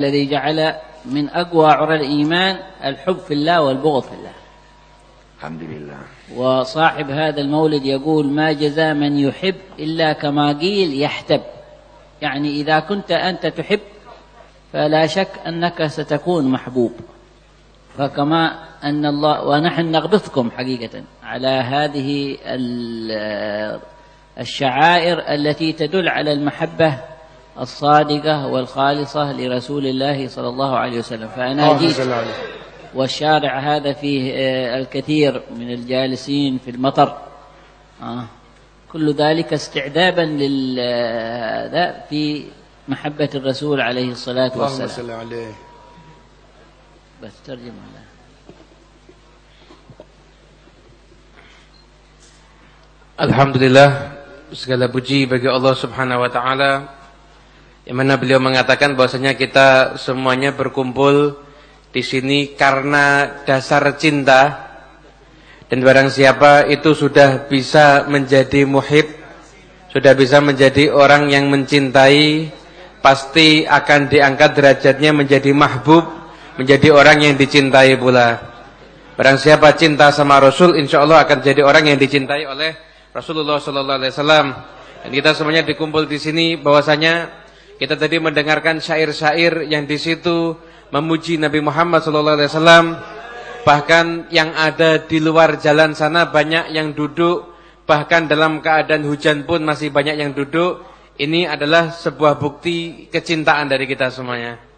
الذي جعل من أقوى عرى الإيمان الحب في الله والبغض في الله. الحمد لله. وصاحب هذا المولد يقول ما جزاء من يحب إلا كما قيل يحتب. يعني إذا كنت أنت تحب فلا شك أنك ستكون محبوب. فكما أن الله ونحن نغبطكم حقيقة على هذه ال- الشعائر التي تدل على المحبة الصادقة والخالصة لرسول الله صلى الله عليه وسلم فأنا اللهم جيت صل عليه. والشارع هذا فيه آه، الكثير من الجالسين في المطر آه. كل ذلك استعدابا لل آه، هذا في محبة الرسول عليه الصلاة اللهم والسلام صل عليه بس ترجمة له. Alhamdulillah segala puji bagi Allah Subhanahu wa taala yang mana beliau mengatakan bahwasanya kita semuanya berkumpul di sini karena dasar cinta dan barang siapa itu sudah bisa menjadi muhib sudah bisa menjadi orang yang mencintai pasti akan diangkat derajatnya menjadi mahbub menjadi orang yang dicintai pula Barang siapa cinta sama Rasul, insya Allah akan jadi orang yang dicintai oleh Rasulullah Sallallahu Alaihi Wasallam. Dan kita semuanya dikumpul di sini, bahwasanya kita tadi mendengarkan syair-syair yang di situ memuji Nabi Muhammad Sallallahu Alaihi Wasallam. Bahkan yang ada di luar jalan sana banyak yang duduk, bahkan dalam keadaan hujan pun masih banyak yang duduk. Ini adalah sebuah bukti kecintaan dari kita semuanya.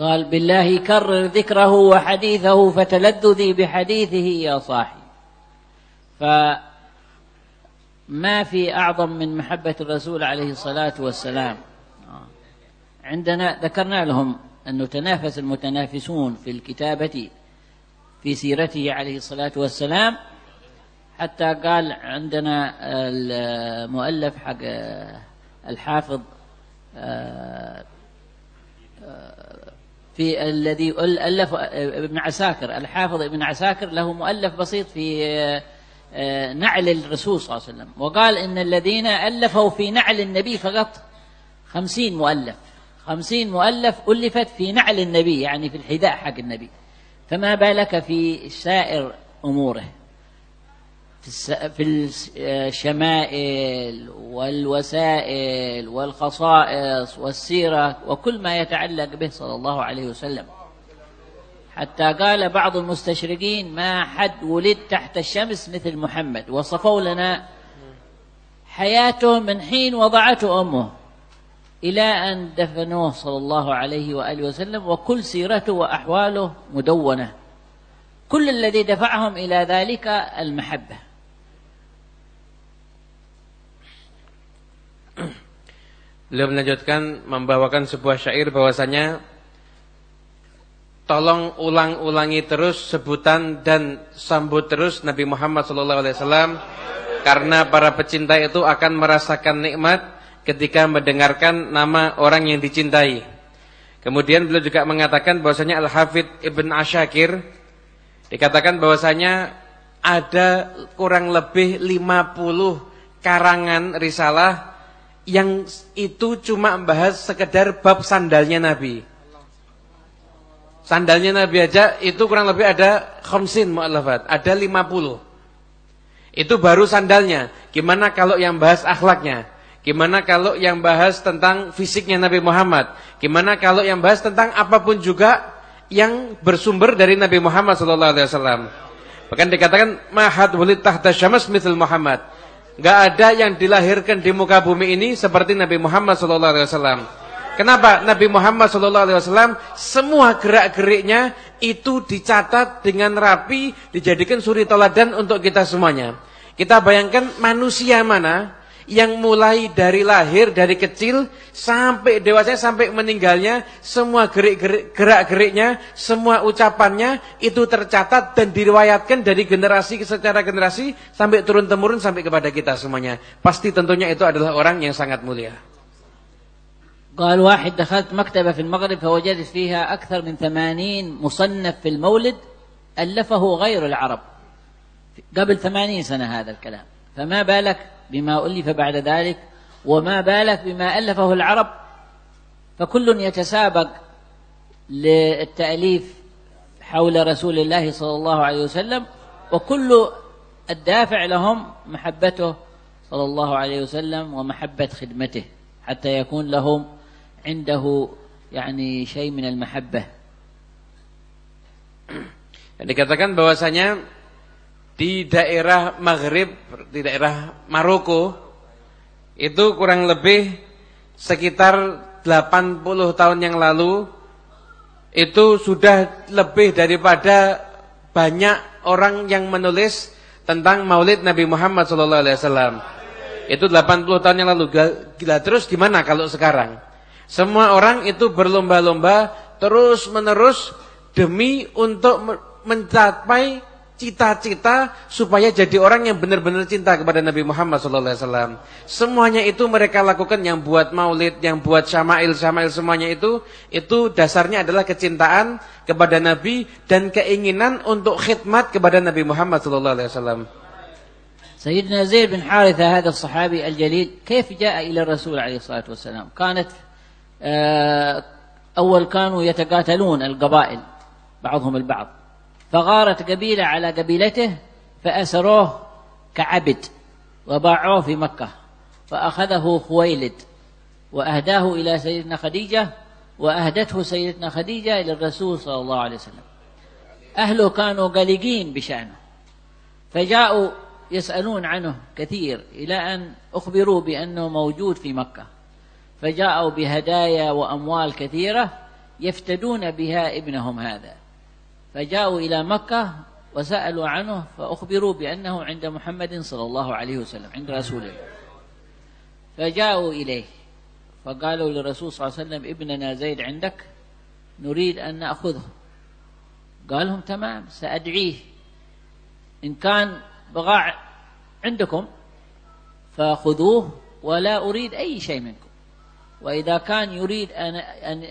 قال بالله كرر ذكره وحديثه فتلذذي بحديثه يا صاحي فما في أعظم من محبة الرسول عليه الصلاة والسلام آه. عندنا ذكرنا لهم أنه تنافس المتنافسون في الكتابة في سيرته عليه الصلاة والسلام. حتى قال عندنا المؤلف حق الحافظ آه، في الذي ألف ابن عساكر الحافظ ابن عساكر له مؤلف بسيط في آه، نعل الرسول صلى الله عليه وسلم. وقال إن الذين ألفوا في نعل النبي فقط خمسين مؤلف. خمسين مؤلف ألفت في نعل النبي يعني في الحذاء حق النبي. فما بالك في سائر أموره؟ في الشمائل والوسائل والخصائص والسيرة وكل ما يتعلق به صلى الله عليه وسلم. حتى قال بعض المستشرقين ما حد ولد تحت الشمس مثل محمد وصفوا لنا حياته من حين وضعته أمه. إلى أن دفنوه صلى الله عليه وآله وسلم وكل سيرته وأحواله مدونة كل الذي دفعهم إلى ذلك المحبة Beliau melanjutkan membawakan sebuah syair bahwasanya tolong ulang-ulangi terus sebutan dan sambut terus Nabi Muhammad SAW karena para pecinta itu akan merasakan nikmat ketika mendengarkan nama orang yang dicintai. Kemudian beliau juga mengatakan bahwasanya Al-Hafidh Ibn Ashakir dikatakan bahwasanya ada kurang lebih 50 karangan risalah yang itu cuma membahas sekedar bab sandalnya Nabi. Sandalnya Nabi aja itu kurang lebih ada khamsin mu'allafat, ada 50. Itu baru sandalnya. Gimana kalau yang bahas akhlaknya? Gimana kalau yang bahas tentang fisiknya Nabi Muhammad? Gimana kalau yang bahas tentang apa pun juga yang bersumber dari Nabi Muhammad sallallahu alaihi wasallam? Bahkan dikatakan mahad walid tahta syams mithl Muhammad. Enggak ada yang dilahirkan di muka bumi ini seperti Nabi Muhammad sallallahu alaihi wasallam. Kenapa Nabi Muhammad wasallam semua gerak-geriknya itu dicatat dengan rapi, dijadikan suri teladan untuk kita semuanya. Kita bayangkan manusia mana yang mulai dari lahir dari kecil sampai dewasa sampai meninggalnya semua gerik-gerik gerak-geriknya, semua ucapannya itu tercatat dan diriwayatkan dari generasi ke secara generasi sampai turun temurun sampai kepada kita semuanya. Pasti tentunya itu adalah orang yang sangat mulia. قال واحد دخلت مكتبة في المغرب فوجدت فيها أكثر من ثمانين مصنف في المولد ألفه غير العرب قبل ثمانين سنة هذا الكلام فما بالك بما ألف بعد ذلك وما بالك بما ألفه العرب فكل يتسابق للتأليف حول رسول الله صلى الله عليه وسلم وكل الدافع لهم محبته صلى الله عليه وسلم ومحبة خدمته حتى يكون لهم عنده يعني شيء من المحبة. Dikatakan bahwasanya di daerah Maghrib, di daerah Maroko itu kurang lebih sekitar 80 tahun yang lalu itu sudah lebih daripada banyak orang yang menulis tentang Maulid Nabi Muhammad SAW. Itu 80 tahun yang lalu. Gila terus gimana kalau sekarang? Semua orang itu berlomba-lomba terus menerus demi untuk mencapai cita-cita supaya jadi orang yang benar-benar cinta kepada Nabi Muhammad SAW. Semuanya itu mereka lakukan yang buat maulid, yang buat syama'il, syama'il semuanya itu, itu dasarnya adalah kecintaan kepada Nabi dan keinginan untuk khidmat kepada Nabi Muhammad SAW. سيدنا زيد بن حارثة هذا الصحابي الجليل كيف جاء إلى الرسول عليه الصلاة والسلام كانت أول كانوا يتقاتلون القبائل بعضهم البعض فغارت قبيلة على قبيلته فأسروه كعبد وباعوه في مكة فأخذه خويلد وأهداه إلى سيدنا خديجة وأهدته سيدتنا خديجة إلى الرسول صلى الله عليه وسلم. أهله كانوا قلقين بشأنه فجاءوا يسألون عنه كثير إلى أن أخبروا بأنه موجود في مكة. فجاءوا بهدايا وأموال كثيرة يفتدون بها ابنهم هذا. فجاءوا إلى مكة وسألوا عنه فأخبروا بأنه عند محمد صلى الله عليه وسلم عند رسول الله. فجاءوا إليه فقالوا للرسول صلى الله عليه وسلم ابننا زيد عندك نريد أن نأخذه. قال لهم تمام سأدعيه. إن كان بغاء عندكم فخذوه ولا أريد أي شيء منكم. وإذا كان يريد أن أن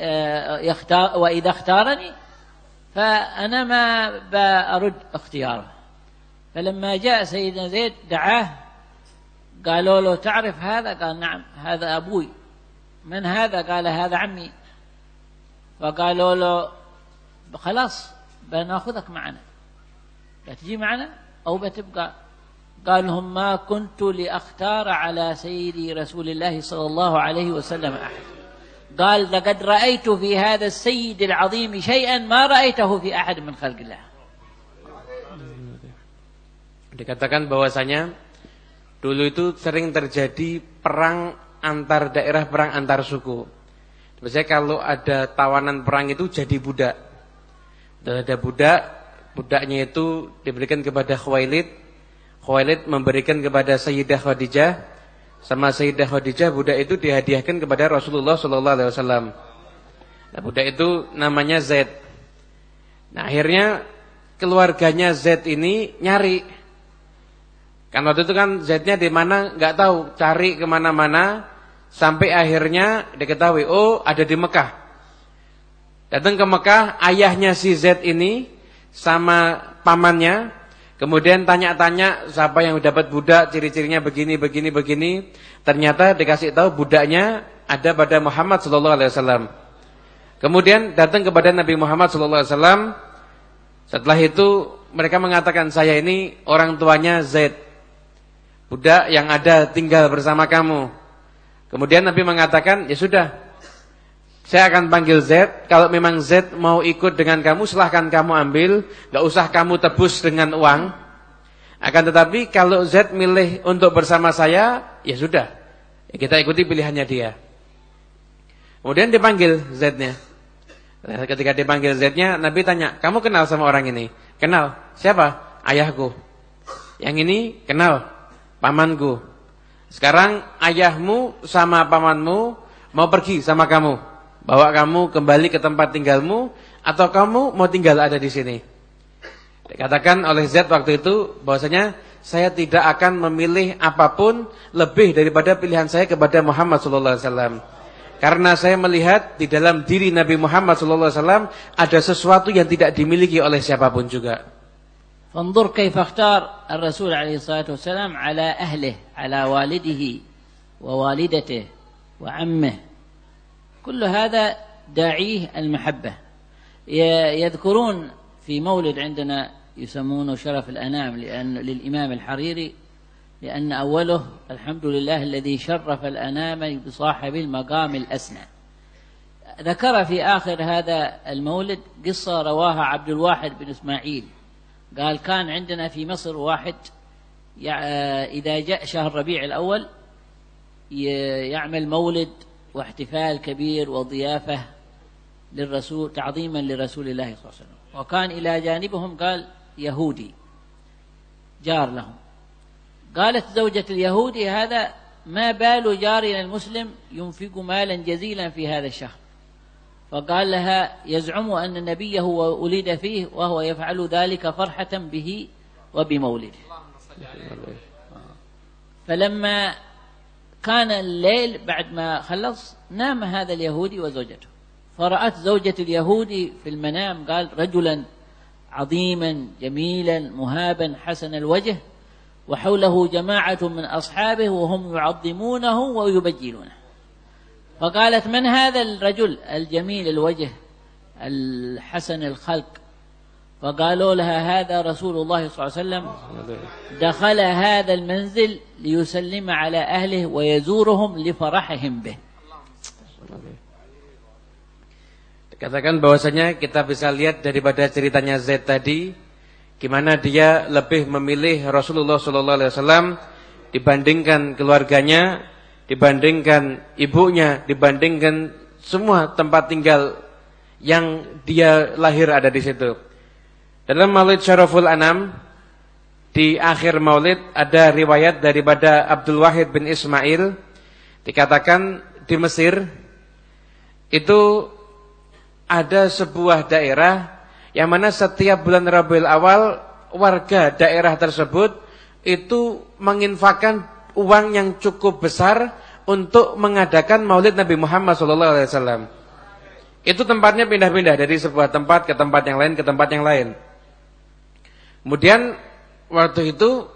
يختار وإذا اختارني فأنا ما بأرد اختياره. فلما جاء سيدنا زيد دعاه قالوا له تعرف هذا؟ قال نعم هذا أبوي. من هذا؟ قال هذا عمي. فقالوا له خلاص بنأخذك معنا. بتجي معنا أو بتبقى؟ قال لهم ما كنت لأختار على سيدي رسول الله صلى الله عليه وسلم أحد. قال لقد رأيت في هذا السيد العظيم شيئا ما رأيته في أحد من خلق الله Dikatakan bahwasanya dulu itu sering terjadi perang antar daerah, perang antar suku. Biasanya kalau ada tawanan perang itu jadi budak. Dan ada budak, budaknya itu diberikan kepada Khuwailid. Khuwailid memberikan kepada Sayyidah Khadijah. Sama Sayyidah Khadijah budak itu dihadiahkan kepada Rasulullah sallallahu alaihi wasallam. Nah, budak itu namanya Zaid. Nah, akhirnya keluarganya Zaid ini nyari Kan waktu itu kan Z-nya di mana nggak tahu, cari ke mana-mana sampai akhirnya diketahui, oh ada di Mekah. Datang ke Mekah, ayahnya si Z ini sama pamannya, kemudian tanya-tanya siapa yang dapat budak, ciri-cirinya begini, begini, begini. Ternyata dikasih tahu budaknya ada pada Muhammad Sallallahu Alaihi Wasallam. Kemudian datang kepada Nabi Muhammad Sallallahu Alaihi Wasallam. Setelah itu mereka mengatakan saya ini orang tuanya Z budak yang ada tinggal bersama kamu. Kemudian Nabi mengatakan, ya sudah, saya akan panggil Z. Kalau memang Z mau ikut dengan kamu, silahkan kamu ambil. Gak usah kamu tebus dengan uang. Akan tetapi kalau Z milih untuk bersama saya, ya sudah. Ya kita ikuti pilihannya dia. Kemudian dipanggil Z-nya. Ketika dipanggil Z-nya, Nabi tanya, kamu kenal sama orang ini? Kenal. Siapa? Ayahku. Yang ini kenal pamanku. Sekarang ayahmu sama pamanmu mau pergi sama kamu. Bawa kamu kembali ke tempat tinggalmu atau kamu mau tinggal ada di sini. Dikatakan oleh Z waktu itu bahwasanya saya tidak akan memilih apapun lebih daripada pilihan saya kepada Muhammad sallallahu alaihi wasallam. Karena saya melihat di dalam diri Nabi Muhammad sallallahu alaihi wasallam ada sesuatu yang tidak dimiliki oleh siapapun juga. فانظر كيف اختار الرسول عليه الصلاة والسلام على أهله على والده ووالدته وعمه كل هذا داعيه المحبة. يذكرون في مولد عندنا يسمونه شرف الأنام لأن للإمام الحريري لأن أوله الحمد لله الذي شرف الأنام بصاحب المقام الأسنى. ذكر في آخر هذا المولد قصة رواها عبد الواحد بن إسماعيل. قال كان عندنا في مصر واحد إذا جاء شهر ربيع الأول يعمل مولد واحتفال كبير وضيافة للرسول تعظيما لرسول الله صلى الله عليه وسلم. وكان إلى جانبهم قال يهودي جار لهم. قالت زوجة اليهودي هذا ما بال جارنا المسلم ينفق مالا جزيلا في هذا الشهر. فقال لها يزعم أن نبيه ولد فيه وهو يفعل ذلك فرحة به وبمولده. فلما كان الليل بعد ما خلص نام هذا اليهودي وزوجته. فرأت زوجة اليهودي في المنام قال رجلا عظيما جميلا مهابا حسن الوجه وحوله جماعة من أصحابه وهم يعظمونه ويبجلونه. فقالت من هذا الرجل؟ الجميل الوجه الحسن الخلق. فقالوا لها هذا رسول الله صلى الله عليه وسلم دخل هذا المنزل ليسلم على أهله ويزورهم لفرحهم به Katakan bahwasanya kita bisa lihat daripada ceritanya Z tadi gimana dia lebih memilih Rasulullah sallallahu alaihi wasallam dibandingkan keluarganya, dibandingkan ibunya, dibandingkan semua tempat tinggal yang dia lahir ada di situ. Dalam Maulid Syaraful Anam di akhir Maulid ada riwayat daripada Abdul Wahid bin Ismail dikatakan di Mesir itu ada sebuah daerah yang mana setiap bulan Rabiul Awal warga daerah tersebut itu menginfakkan uang yang cukup besar untuk mengadakan Maulid Nabi Muhammad SAW. Itu tempatnya pindah-pindah dari sebuah tempat ke tempat yang lain ke tempat yang lain. Kemudian waktu itu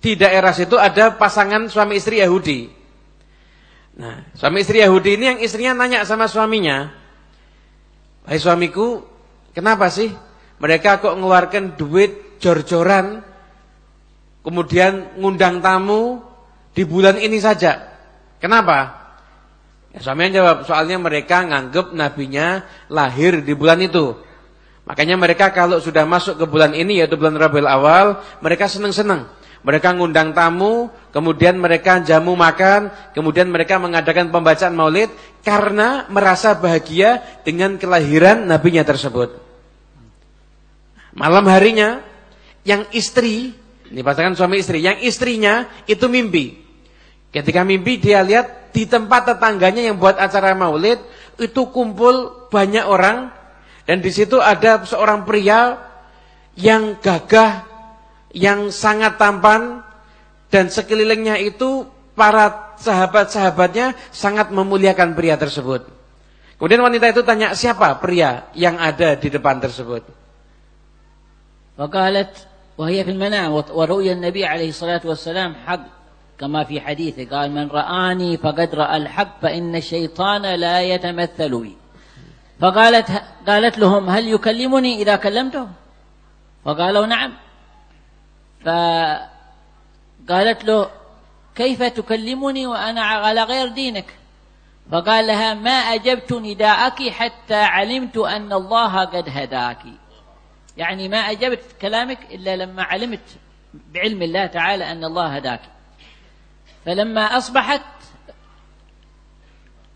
di daerah situ ada pasangan suami istri Yahudi. Nah, suami istri Yahudi ini yang istrinya nanya sama suaminya, Hai suamiku, kenapa sih mereka kok ngeluarkan duit jor-joran, kemudian ngundang tamu di bulan ini saja? Kenapa? Ya, suaminya jawab, soalnya mereka nganggep nabinya lahir di bulan itu. Makanya mereka kalau sudah masuk ke bulan ini yaitu bulan Rabiul Awal, mereka senang-senang. Mereka ngundang tamu, kemudian mereka jamu makan, kemudian mereka mengadakan pembacaan maulid karena merasa bahagia dengan kelahiran nabinya tersebut. Malam harinya, yang istri, ini pasangan suami istri, yang istrinya itu mimpi. Ketika mimpi dia lihat di tempat tetangganya yang buat acara maulid, itu kumpul banyak orang, dan di situ ada seorang pria yang gagah, yang sangat tampan dan sekelilingnya itu para sahabat-sahabatnya sangat memuliakan pria tersebut. Kemudian wanita itu tanya siapa pria yang ada di depan tersebut. فقالت وهي في المنام ورؤيا النبي عليه الصلاة والسلام حق كما في حديثه قال من رآني فقد رأى الحق فإن الشيطان لا يتمثل بي فقالت قالت لهم هل يكلمني إذا كلمته فقالوا نعم. فقالت له كيف تكلمني وأنا على غير دينك؟ فقال لها ما أجبت نداءك حتى علمت أن الله قد هداك. يعني ما أجبت كلامك إلا لما علمت بعلم الله تعالى أن الله هداك. فلما أصبحت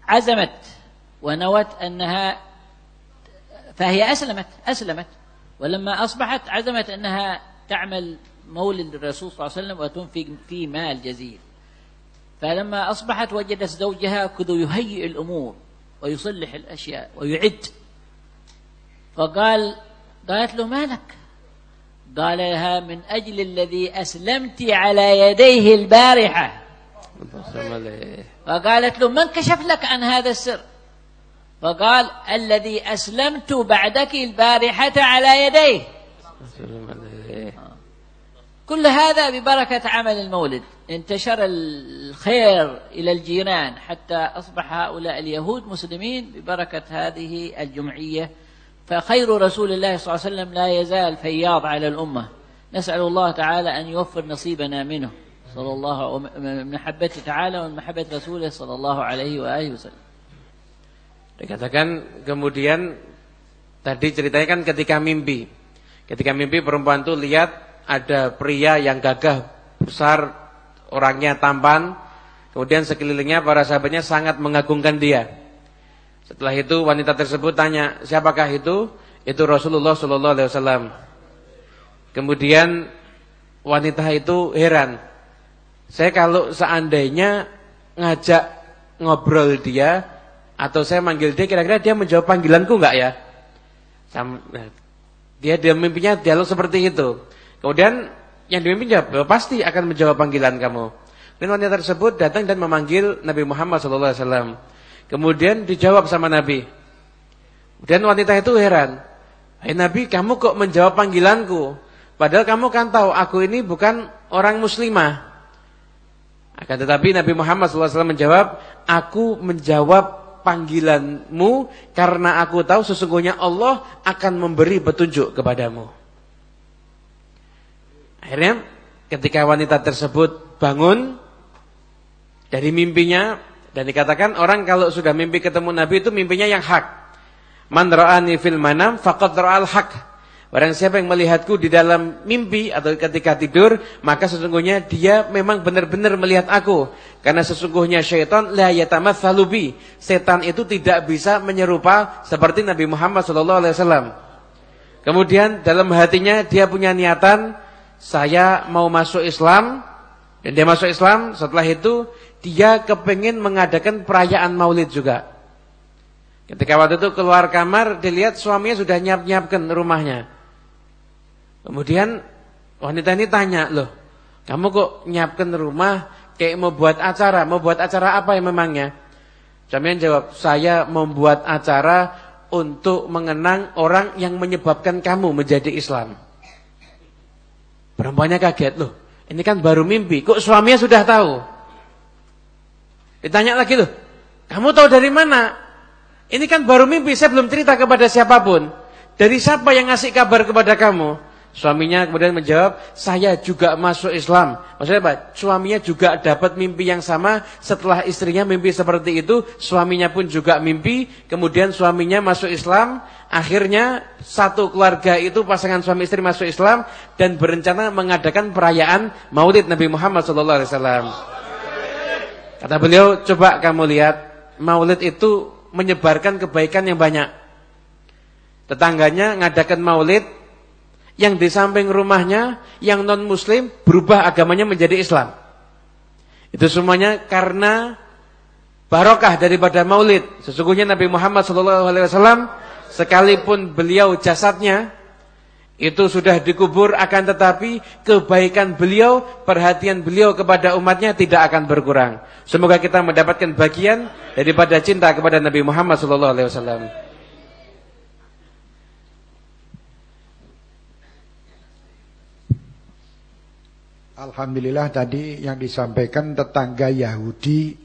عزمت ونوت أنها فهي أسلمت أسلمت. ولما أصبحت عزمت أنها تعمل مولد الرسول صلى الله عليه وسلم وتنفق فيه مال جزيل. فلما أصبحت وجدت زوجها كذا يهيئ الأمور ويصلح الأشياء ويعد. فقال قالت له ما لك؟ قال لها من أجل الذي أسلمت على يديه البارحة. فقالت له من كشف لك عن هذا السر؟ فقال الذي أسلمت بعدك البارحة على يديه. كل هذا ببركة عمل المولد. انتشر الخير إلى الجيران حتى أصبح هؤلاء اليهود مسلمين ببركة هذه الجمعية. فخير رسول الله صلى الله عليه وسلم لا يزال فياض على الأمة. نسأل الله تعالى أن يوفر نصيبنا منه. صلى الله من محبته تعالى ومن محبة رسوله صلى الله عليه وآله وسلم. Dikatakan kemudian tadi ceritanya kan ketika mimpi. Ketika mimpi perempuan itu lihat ada pria yang gagah besar, orangnya tampan, kemudian sekelilingnya para sahabatnya sangat mengagungkan dia. Setelah itu wanita tersebut tanya, "Siapakah itu?" Itu Rasulullah wasallam. Kemudian wanita itu heran. Saya kalau seandainya ngajak ngobrol dia atau saya manggil dia kira-kira dia menjawab panggilanku enggak ya? Dia dia mimpinya dialog seperti itu. Kemudian yang dimimpi jawab, pasti akan menjawab panggilan kamu. Dan wanita tersebut datang dan memanggil Nabi Muhammad SAW. Kemudian dijawab sama Nabi. Dan wanita itu heran. Hai Nabi, kamu kok menjawab panggilanku? Padahal kamu kan tahu aku ini bukan orang muslimah. Akan tetapi Nabi Muhammad SAW menjawab, aku menjawab panggilanmu karena aku tahu sesungguhnya Allah akan memberi petunjuk kepadamu. Akhirnya ketika wanita tersebut bangun dari mimpinya dan dikatakan orang kalau sudah mimpi ketemu Nabi itu mimpinya yang hak. Man ra'ani fil manam faqad ra'al haq. Barang siapa yang melihatku di dalam mimpi atau ketika tidur, maka sesungguhnya dia memang benar-benar melihat aku. Karena sesungguhnya syaitan la yatamatsalu. Setan itu tidak bisa menyerupa seperti Nabi Muhammad SAW. Kemudian dalam hatinya dia punya niatan, saya mau masuk Islam. Dan dia masuk Islam, setelah itu dia kepingin mengadakan perayaan maulid juga. Ketika waktu itu keluar kamar, dilihat suaminya sudah nyiap-nyiapkan rumahnya. Kemudian wanita ini tanya, loh kamu kok nyiapkan rumah kayak mau buat acara, mau buat acara apa yang memangnya? Suaminya jawab, saya membuat acara untuk mengenang orang yang menyebabkan kamu menjadi Islam. Perempuannya kaget, loh ini kan baru mimpi, kok suaminya sudah tahu? Ditanya lagi loh, kamu tahu dari mana? Ini kan baru mimpi, saya belum cerita kepada siapa pun. Dari siapa yang ngasih kabar kepada kamu? Suaminya kemudian menjawab, saya juga masuk Islam. Maksudnya apa? Suaminya juga dapat mimpi yang sama setelah istrinya mimpi seperti itu. Suaminya pun juga mimpi, kemudian suaminya masuk Islam. Akhirnya satu keluarga itu pasangan suami istri masuk Islam dan berencana mengadakan perayaan Maulid Nabi Muhammad SAW. Kata beliau, coba kamu lihat, Maulid itu menyebarkan kebaikan yang banyak. Tetangganya ngadakan Maulid yang di samping rumahnya yang non muslim berubah agamanya menjadi Islam. Itu semuanya karena barokah daripada maulid. Sesungguhnya Nabi Muhammad SAW sekalipun beliau jasadnya itu sudah dikubur akan tetapi kebaikan beliau, perhatian beliau kepada umatnya tidak akan berkurang. Semoga kita mendapatkan bagian daripada cinta kepada Nabi Muhammad SAW. Alhamdulillah tadi yang disampaikan tetangga Yahudi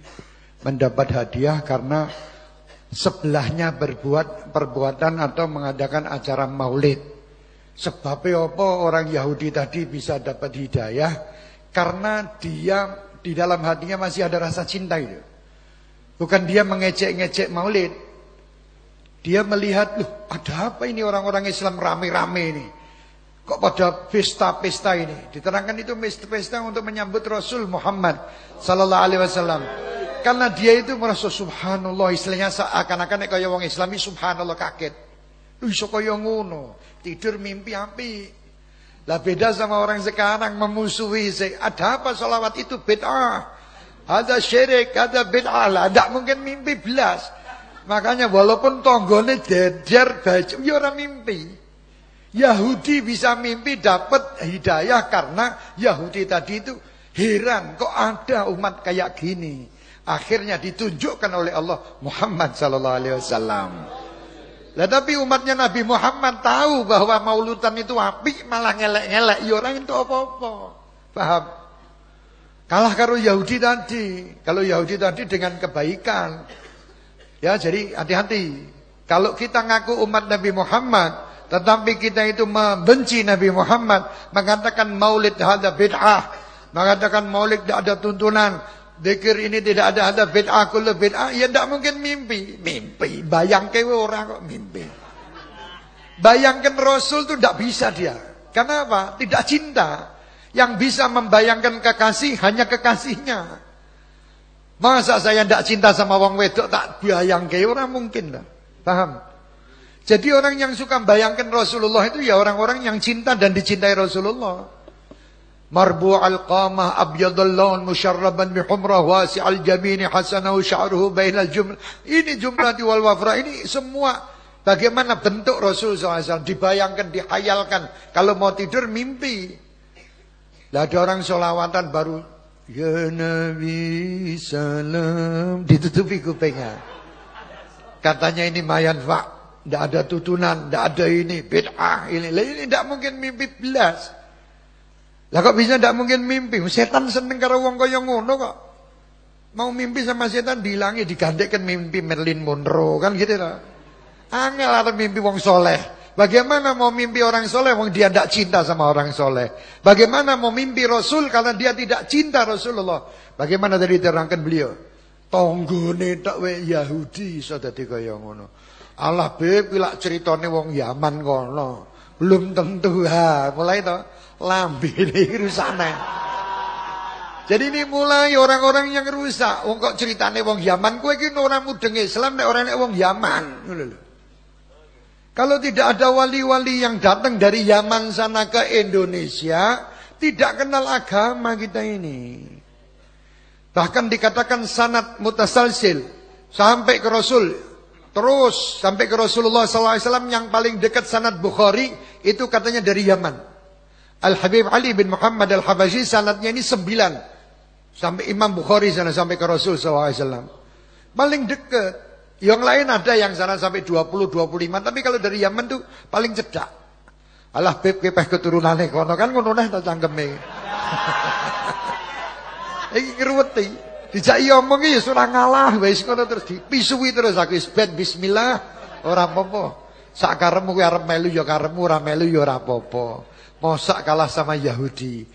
mendapat hadiah karena sebelahnya berbuat perbuatan atau mengadakan acara maulid. Sebabnya apa orang Yahudi tadi bisa dapat hidayah? Karena dia di dalam hatinya masih ada rasa cinta itu. Bukan dia mengecek-ngecek maulid. Dia melihat, loh ada apa ini orang-orang Islam rame-rame ini. Kok pada pesta-pesta ini? Diterangkan itu pesta-pesta untuk menyambut Rasul Muhammad sallallahu alaihi wasallam. Karena dia itu merasa subhanallah istilahnya seakan-akan kaya wong Islami subhanallah kaget. Lu iso kaya ngono, tidur mimpi api. Lah beda sama orang sekarang memusuhi ada apa salawat itu bid'ah. Ada syirik, ada bid'ah lah, tidak mungkin mimpi belas. Makanya walaupun tonggone dejer baju ya orang mimpi. Yahudi bisa mimpi dapat hidayah karena Yahudi tadi itu heran kok ada umat kayak gini. Akhirnya ditunjukkan oleh Allah Muhammad sallallahu alaihi wasallam. Lah tapi umatnya Nabi Muhammad tahu bahwa maulutan itu api malah ngelek-ngelek ya orang itu apa-apa. Paham? Kalah karo Yahudi tadi. Kalau Yahudi tadi dengan kebaikan. Ya jadi hati-hati. Kalau kita ngaku umat Nabi Muhammad, tetapi kita itu membenci Nabi Muhammad, mengatakan maulid ada bid'ah, mengatakan maulid tidak ada tuntunan, Dikir ini tidak ada ada bid'ah kullu bid'ah, ya tidak mungkin mimpi. Mimpi, bayangkan orang kok mimpi. Bayangkan Rasul itu tidak bisa dia. Kenapa? Tidak cinta. Yang bisa membayangkan kekasih hanya kekasihnya. Masa saya tidak cinta sama wong wedok tak bayangkan orang mungkin lah. Paham? Jadi orang yang suka bayangkan Rasulullah itu ya orang-orang yang cinta dan dicintai Rasulullah. Marbu al-qamah abyadul lawn musyarraban bihumrah wasi'al jamini hasanahu sya'ruhu bainal jumlah. Ini jumlah wal wafra ini semua bagaimana bentuk Rasul SAW dibayangkan, dihayalkan. Kalau mau tidur mimpi. Lah ada orang solawatan baru Ya Nabi Salam ditutupi kupingnya. Katanya ini mayan pak, tidak ada tutunan, tidak ada ini bid'ah ini. Lah ini tidak mungkin mimpi belas. Lah kok bisa tidak mungkin mimpi? Setan seneng karo wong kaya ngono kok. Mau mimpi sama setan dihilangi digandekkan mimpi Merlin Monroe kan gitu lah. Angel atau mimpi wong soleh. Bagaimana mau mimpi orang soleh wong dia tidak cinta sama orang soleh. Bagaimana mau mimpi Rasul karena dia tidak cinta Rasulullah. Bagaimana tadi terangkan beliau? Tonggone tak Yahudi iso dadi kaya ngono. Allah beb pilak ceritane wong Yaman kono. Belum tentu ha, mulai to lambe ini rusak Jadi ini mulai orang-orang yang rusak. Wong kok ceritane wong Yaman, kowe iki orang mudeng Islam nek ora nek wong Yaman, Kalau tidak ada wali-wali yang datang dari Yaman sana ke Indonesia, tidak kenal agama kita ini. Bahkan dikatakan sanat mutasalsil sampai ke Rasul. Terus sampai ke Rasulullah SAW yang paling dekat sanat Bukhari itu katanya dari Yaman. Al-Habib Ali bin Muhammad Al-Habashi sanatnya ini sembilan. Sampai Imam Bukhari sana sampai ke Rasul SAW. Paling dekat. Yang lain ada yang sana sampai 20, 25. Tapi kalau dari Yaman tuh paling cedak. Allah beb kepeh keturunannya kono kan kono neh tak cangkeme. Iki ngruweti. Dijak omong ya surah ngalah wis ngono terus dipisui terus aku wis ben bismillah ora apa-apa. Sak karepmu kuwi arep melu ya karepmu ora melu ya ora apa-apa. Mosak kalah sama Yahudi.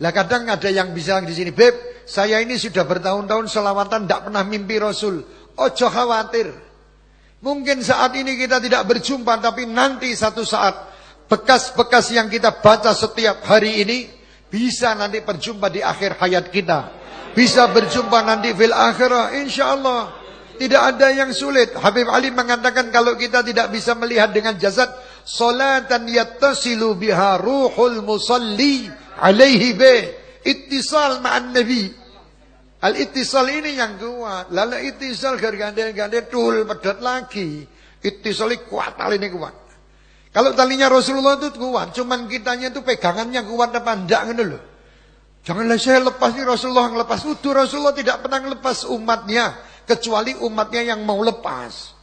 Lah kadang ada yang bilang di sini, Beb, saya ini sudah bertahun-tahun selawatan tidak pernah mimpi Rasul. Ojo khawatir. Mungkin saat ini kita tidak berjumpa, tapi nanti satu saat bekas-bekas yang kita baca setiap hari ini bisa nanti berjumpa di akhir hayat kita. Bisa berjumpa nanti fil akhirah, insya Allah. Tidak ada yang sulit. Habib Ali mengatakan kalau kita tidak bisa melihat dengan jasad, salatan yattasilu biha ruhul musalli alaihi be. Ittisal ma'an nabi. Al ittisal ini yang kuat. Lalu ittisal gandeng-gandeng tul pedat lagi. Ittisal kuat tali ini kuat. Kalau talinya Rasulullah itu kuat cuman kitanya itu pegangannya kuat apa enggak gitu loh janganlah saya lepas ini Rasulullah yang lepas utuh Rasulullah tidak pernah lepas umatnya kecuali umatnya yang mau lepas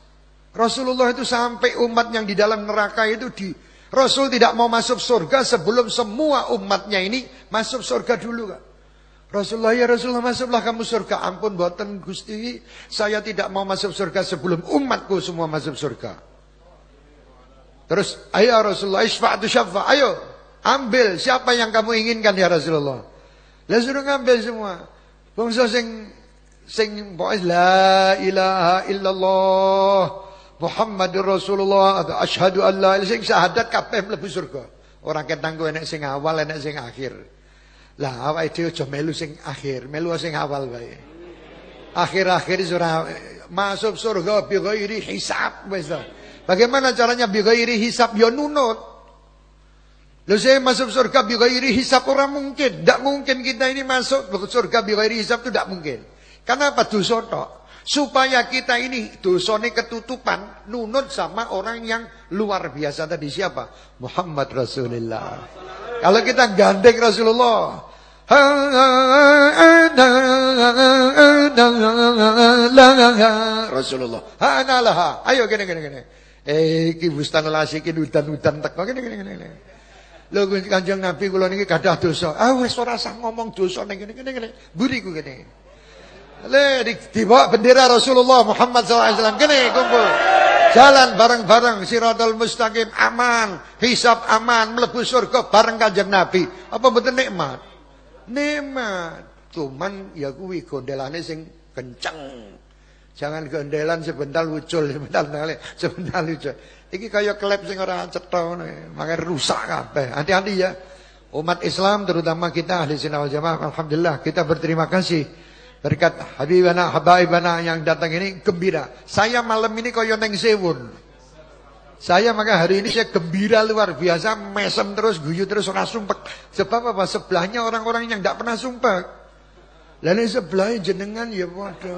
Rasulullah itu sampai umat yang di dalam neraka itu di Rasul tidak mau masuk surga sebelum semua umatnya ini masuk surga dulu. Rasulullah ya Rasulullah masuklah kamu surga. Ampun buatan Gusti, saya tidak mau masuk surga sebelum umatku semua masuk surga. Terus, ayo Rasulullah, isfa'atu syafa, ayo ambil siapa yang kamu inginkan ya Rasulullah. Lah suruh ngambil semua. Bangsa sing sing la ilaha illallah Muhammadur Rasulullah atau asyhadu an la ilaha sing syahadat kabeh mlebu surga. Ora ketanggo enek sing awal enek sing akhir. Lah awake dhewe aja melu sing akhir, melu sing awal wae. Akhir-akhir surah masuk surga bi ghairi hisab wis Bagaimana caranya bi ghairi hisab ya nunut. Lalu saya masuk surga bi ghairi hisab orang mungkin. Tidak mungkin kita ini masuk surga bi ghairi hisab itu tidak mungkin. Karena apa dosa tok. Supaya kita ini dosone ketutupan nunut sama orang yang luar biasa tadi siapa? Muhammad Rasulullah. Kalau kita gandeng Rasulullah, Rasulullah. Ayo gini gini gini. Eh iki bustan lasik iki udan-udan teko gini gini gini. Lho Kanjeng Nabi kula niki gadah dosa. Ah wis ora usah ngomong dosa ning gini gini gini. Buriku gini. Le dibawa bendera Rasulullah Muhammad SAW. Gini kumpul. Jalan bareng-bareng siratal mustaqim aman, hisab aman, mlebu surga bareng Kanjeng Nabi. Apa betul nikmat? Nikmat. Cuman ya kuwi gondelane sing kenceng. Jangan gondelan sebentar ucul, sebentar nale, sebentar ucul. Iki kaya klep sing ora cetha ngene, makane rusak kabeh. Hati-hati ya. Umat Islam terutama kita ahli sunnah jamaah alhamdulillah kita berterima kasih berkat habibana habaibana yang datang ini gembira. Saya malam ini kaya neng sewun. Saya maka hari ini saya gembira luar biasa, mesem terus, guyu terus, ora sumpek. Sebab apa? Sebelahnya orang-orang yang tidak pernah sumpek. Lah nek sebelah jenengan ya padha.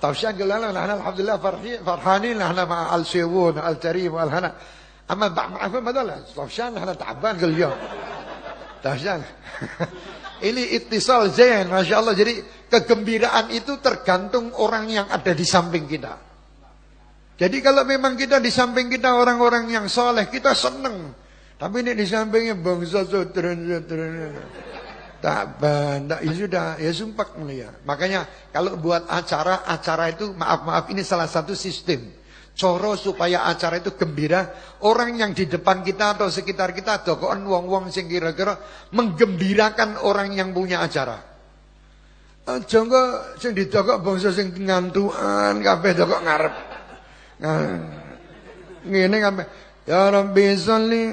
Tafsyan qala nahna alhamdulillah farhi farhanin nahna ma al sewun al tarim al hana. Amma ma'akum badala tafsyan nahna ta'ban qal yawm. Tafsyan. Ini ittisal zain Masya Allah Jadi kegembiraan itu tergantung orang yang ada di samping kita Jadi kalau memang kita di samping kita orang-orang yang soleh Kita seneng tapi ini di sampingnya bangsa sutran sutran Tak bandak, ya sudah, ya sumpah mulia. Makanya kalau buat acara, acara itu maaf-maaf ini salah satu sistem. Coro supaya acara itu gembira, orang yang di depan kita atau sekitar kita dokoan wong-wong sing kira-kira menggembirakan orang yang punya acara. Aja sing didokok bangsa sing ngantuan kabeh dokok ngarep. Nah, ngene kabeh. Ya Rabbi salli.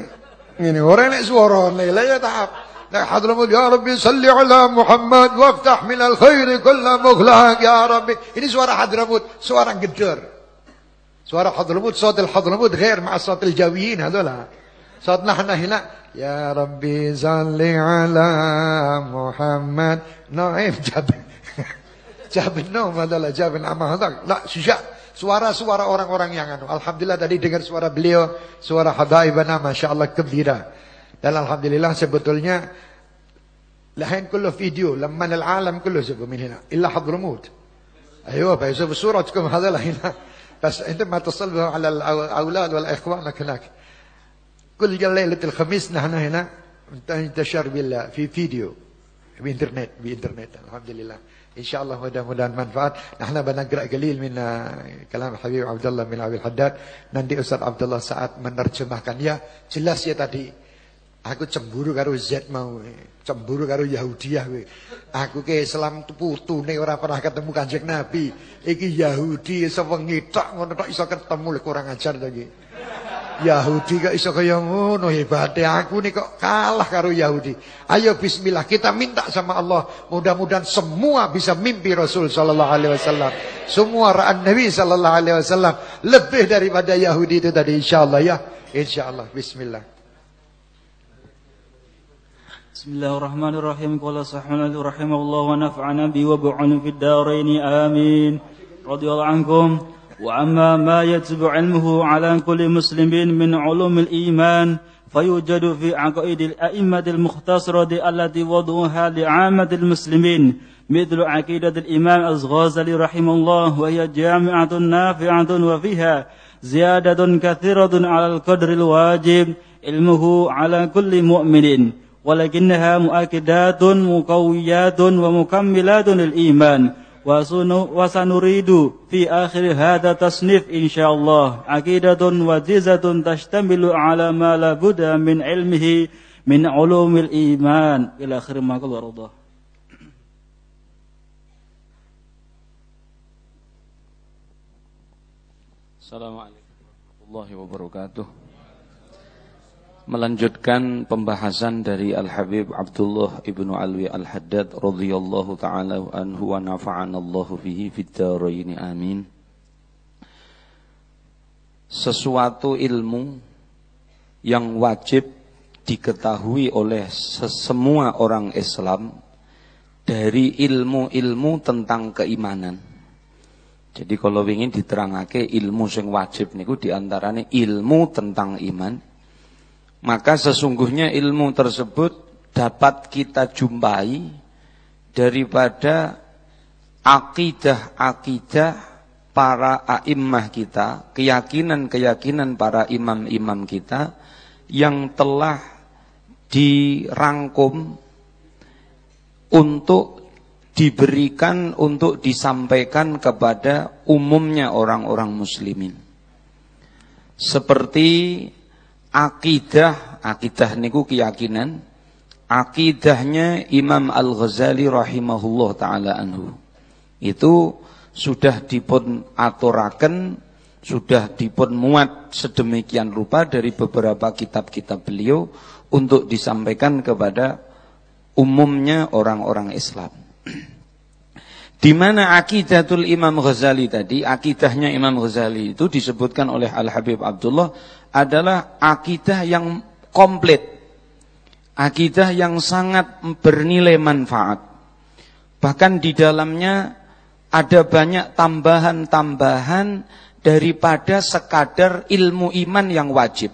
Ngene ora nek suarane, lah ya tak حضرموت يا ربي صل على محمد وافتح من الخير كل مغلق. يا ربي. ini suara Hadramut suara gedor suara Hadramut صوت الحضرموت غير مع صوت الجاويين هذول صوتنا إحنا هنا. يا ربي صل على محمد. نعيم جاب جاب النوم هذول جاب العمى هذول لا شجاع. suara-suara orang-orang yang anu alhamdulillah tadi dengar suara beliau suara hadaibana masyaallah gembira Dan alhamdulillah sebetulnya lain kullu video lamman al-alam kullu sebu min hina illa Hadramut. ايوه فيشوف صورتكم هذا هنا بس عندما تصل على الاولاد والاخوان هناك كل ليله الخميس نحن هنا انتشر بالله في فيديو بانترنت بانترنت الحمد لله ان شاء الله mudah-mudahan manfaat نحن بنقرا قليل من كلام الحبيب عبد الله بن عبد الحداد nanti Ustaz Abdullah saat menerjemahkan ya jelas ya tadi Aku cemburu karo Z mau. Cemburu karo Yahudiah kowe. Aku ke Islam putune ora pernah ketemu Kanjeng Nabi. Iki Yahudi sewengi tok ngono tok iso ketemu kurang ajar to iki. Yahudi kok iso kaya ngono hebate aku nih kok kalah karo Yahudi. Ayo bismillah kita minta sama Allah mudah-mudahan semua bisa mimpi Rasul sallallahu alaihi wasallam. Semua ra'an Nabi sallallahu alaihi wasallam lebih daripada Yahudi itu tadi insyaallah ya. Insyaallah bismillah. Bismillahirrahmanirrahim. Qala sahihun rahimahullah wa naf'ana bi wa bi'un fid darain. Amin. Radhiyallahu ankum. وأما ما يتب علمه على كل مسلم من علوم الإيمان فيوجد في عقائد الأئمة المختصرة التي وضعوها لعامة المسلمين مثل عقيدة الإمام الغزالي رحمه الله وهي جامعة نافعة وفيها زيادة كثيرة على القدر الواجب علمه على كل مؤمن ولكنها مؤكدات مقويات ومكملات للإيمان. وسنريد في آخر هذا التصنيف إن شاء الله. عقيدة وجيزة تشتمل على ما لابد من علمه من علوم الإيمان. إلى آخر ما قال ورضاه السلام عليكم ورحمة الله وبركاته. Melanjutkan pembahasan dari Al Habib Abdullah ibnu Alwi Al Haddad radhiyallahu taala anhu wa nafa'ana Allahu fihi fid amin. Sesuatu ilmu yang wajib diketahui oleh semua orang Islam dari ilmu-ilmu tentang keimanan. Jadi kalau ingin diterangake ilmu yang wajib niku di antaranya ilmu tentang iman maka sesungguhnya ilmu tersebut dapat kita jumpai daripada akidah-akidah para a'immah kita, keyakinan-keyakinan para imam-imam kita yang telah dirangkum untuk diberikan untuk disampaikan kepada umumnya orang-orang muslimin. Seperti akidah, akidah niku keyakinan, akidahnya Imam Al-Ghazali rahimahullah taala anhu. Itu sudah dipun aturaken, sudah dipun muat sedemikian rupa dari beberapa kitab-kitab beliau untuk disampaikan kepada umumnya orang-orang Islam. Di mana akidatul Imam Ghazali tadi, akidahnya Imam Ghazali itu disebutkan oleh Al Habib Abdullah adalah akidah yang komplit. Akidah yang sangat bernilai manfaat. Bahkan di dalamnya ada banyak tambahan-tambahan daripada sekadar ilmu iman yang wajib.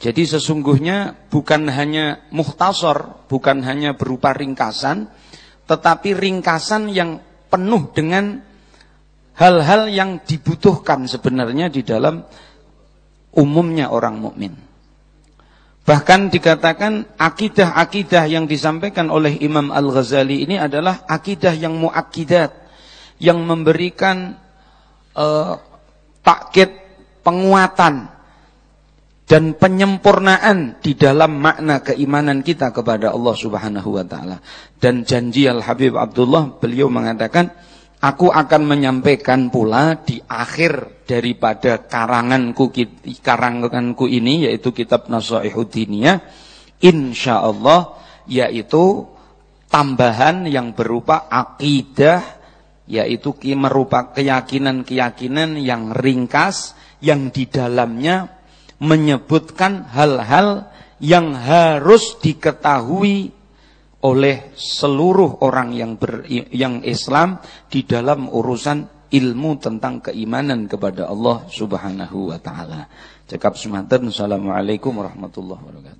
Jadi sesungguhnya bukan hanya muhtasor, bukan hanya berupa ringkasan, tetapi ringkasan yang penuh dengan hal-hal yang dibutuhkan sebenarnya di dalam umumnya orang mukmin. Bahkan dikatakan akidah-akidah yang disampaikan oleh Imam Al-Ghazali ini adalah akidah yang muakkidat, yang memberikan uh, takkit penguatan dan penyempurnaan di dalam makna keimanan kita kepada Allah Subhanahu wa taala. Dan janji Al Habib Abdullah beliau mengatakan, aku akan menyampaikan pula di akhir daripada karanganku karanganku ini yaitu kitab Nasaihudiniyah insyaallah yaitu tambahan yang berupa akidah yaitu merupakan keyakinan-keyakinan yang ringkas yang di dalamnya menyebutkan hal-hal yang harus diketahui oleh seluruh orang yang ber, yang Islam di dalam urusan ilmu tentang keimanan kepada Allah Subhanahu wa taala. Cekap semanten. Assalamualaikum warahmatullahi wabarakatuh.